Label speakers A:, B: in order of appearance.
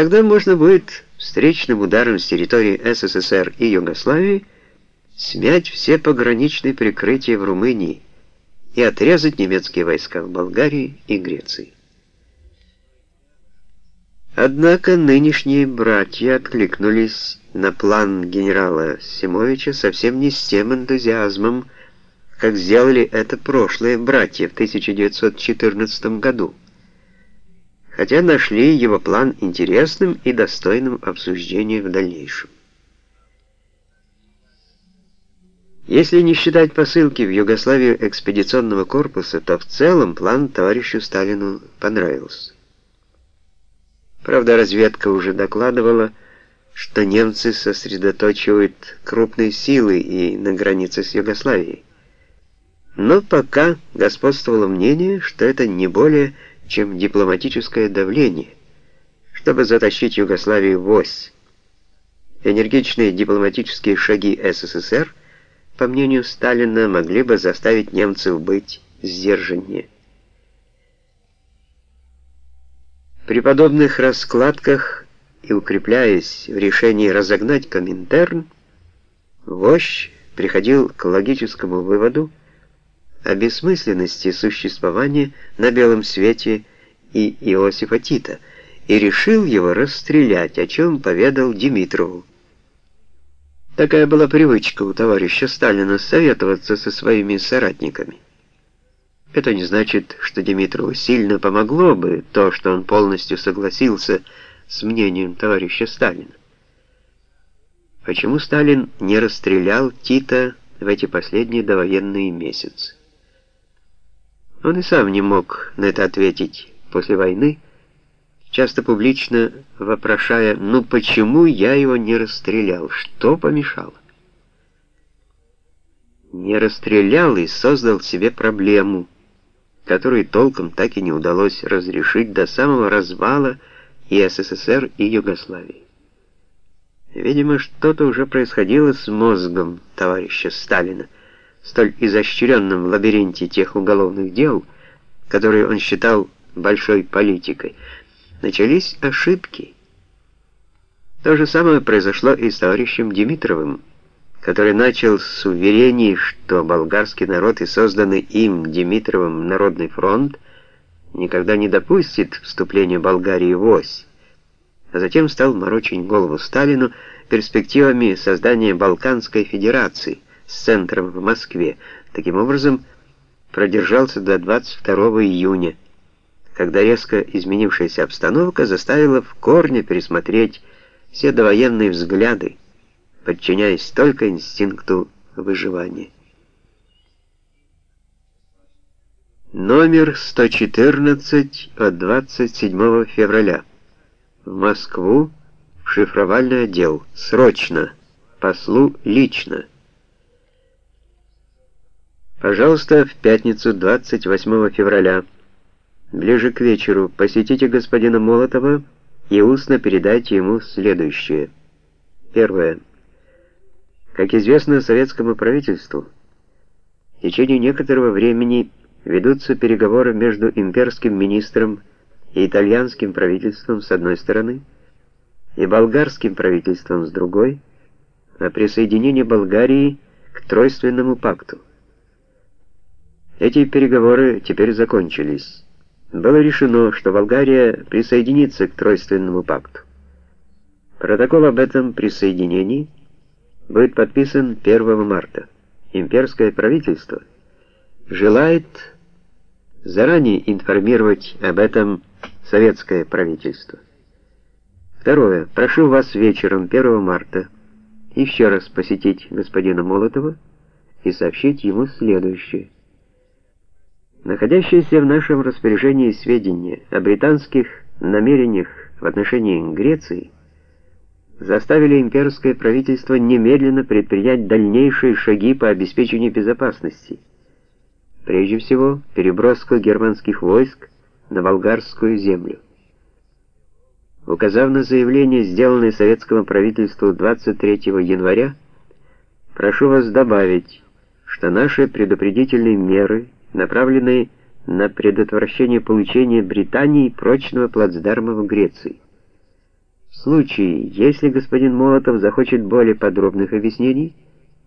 A: Тогда можно будет встречным ударом с территории СССР и Югославии смять все пограничные прикрытия в Румынии и отрезать немецкие войска в Болгарии и Греции. Однако нынешние братья откликнулись на план генерала Симовича совсем не с тем энтузиазмом, как сделали это прошлые братья в 1914 году, хотя нашли его план интересным и достойным обсуждения в дальнейшем. Если не считать посылки в Югославию экспедиционного корпуса, то в целом план товарищу Сталину понравился. Правда, разведка уже докладывала, что немцы сосредоточивают крупные силы и на границе с Югославией. Но пока господствовало мнение, что это не более чем дипломатическое давление, чтобы затащить Югославию в ось. Энергичные дипломатические шаги СССР, по мнению Сталина, могли бы заставить немцев быть сдержаннее. При подобных раскладках и укрепляясь в решении разогнать Коминтерн, Вождь приходил к логическому выводу о бессмысленности существования на белом свете и Иосифа Тита и решил его расстрелять, о чем поведал Димитрову. Такая была привычка у товарища Сталина советоваться со своими соратниками. Это не значит, что Димитрову сильно помогло бы то, что он полностью согласился с мнением товарища Сталина. Почему Сталин не расстрелял Тита в эти последние довоенные месяцы? Он и сам не мог на это ответить после войны, часто публично вопрошая, ну почему я его не расстрелял, что помешало? Не расстрелял и создал себе проблему, которую толком так и не удалось разрешить до самого развала и СССР, и Югославии. Видимо, что-то уже происходило с мозгом товарища Сталина, столь изощренным в лабиринте тех уголовных дел, которые он считал большой политикой. Начались ошибки. То же самое произошло и с товарищем Димитровым, который начал с уверений, что болгарский народ и созданный им Димитровым Народный фронт никогда не допустит вступления Болгарии в ось, а затем стал морочить голову Сталину перспективами создания Балканской Федерации с центром в Москве. Таким образом, продержался до 22 июня, когда резко изменившаяся обстановка заставила в корне пересмотреть все довоенные взгляды, подчиняясь только инстинкту выживания. Номер 114 от 27 февраля. В Москву, в шифровальный отдел. Срочно. Послу лично. Пожалуйста, в пятницу 28 февраля, ближе к вечеру, посетите господина Молотова и устно передайте ему следующее. Первое. Как известно советскому правительству, в течение некоторого времени ведутся переговоры между имперским министром и итальянским правительством с одной стороны и болгарским правительством с другой о присоединении Болгарии к Тройственному пакту. Эти переговоры теперь закончились. Было решено, что Болгария присоединится к Тройственному пакту. Протокол об этом присоединении будет подписан 1 марта. Имперское правительство – желает заранее информировать об этом советское правительство. Второе. Прошу вас вечером 1 марта еще раз посетить господина Молотова и сообщить ему следующее. Находящиеся в нашем распоряжении сведения о британских намерениях в отношении Греции заставили имперское правительство немедленно предпринять дальнейшие шаги по обеспечению безопасности – Прежде всего, переброску германских войск на болгарскую землю. Указав на заявление, сделанное советскому правительству 23 января, прошу вас добавить, что наши предупредительные меры, направленные на предотвращение получения Британии прочного плацдарма в Греции. случае, если господин Молотов захочет более подробных объяснений,